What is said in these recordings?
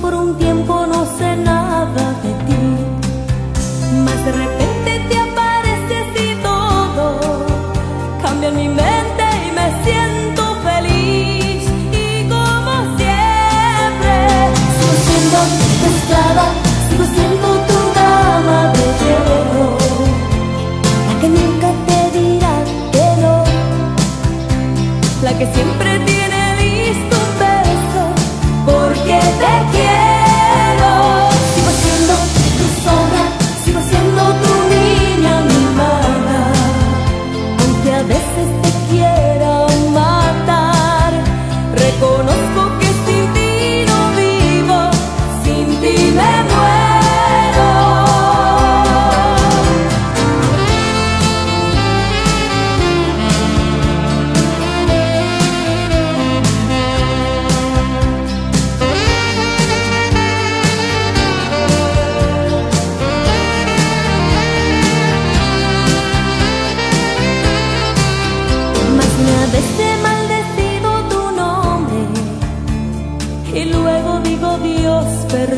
por un tiempo no sé nada de ti. Más de repente te apareces y todo cambia mi mente y me siento feliz. Y como siempre, sigo siendo tu esclava, sigo siendo tu dama de hierro. La que nunca te dirá que no, la que siempre tiene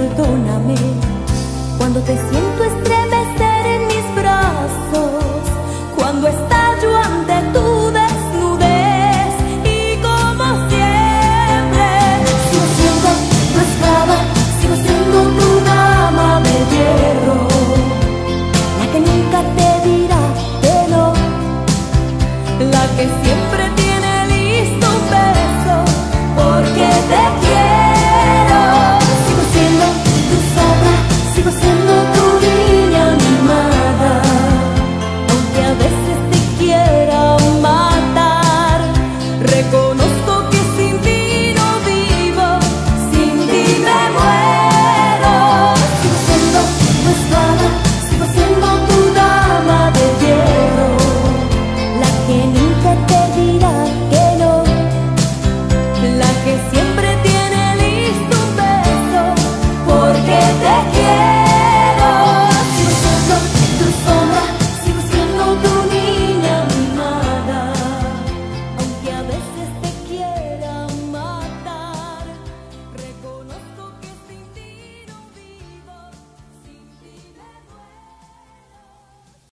perdóname cuando te siento estremecer en mis brazos cuando estallo ante tu desnudez y como siempre sigo siendo tu esclava sigo siendo tu dama de hierro la que nunca te dirá que no la que siempre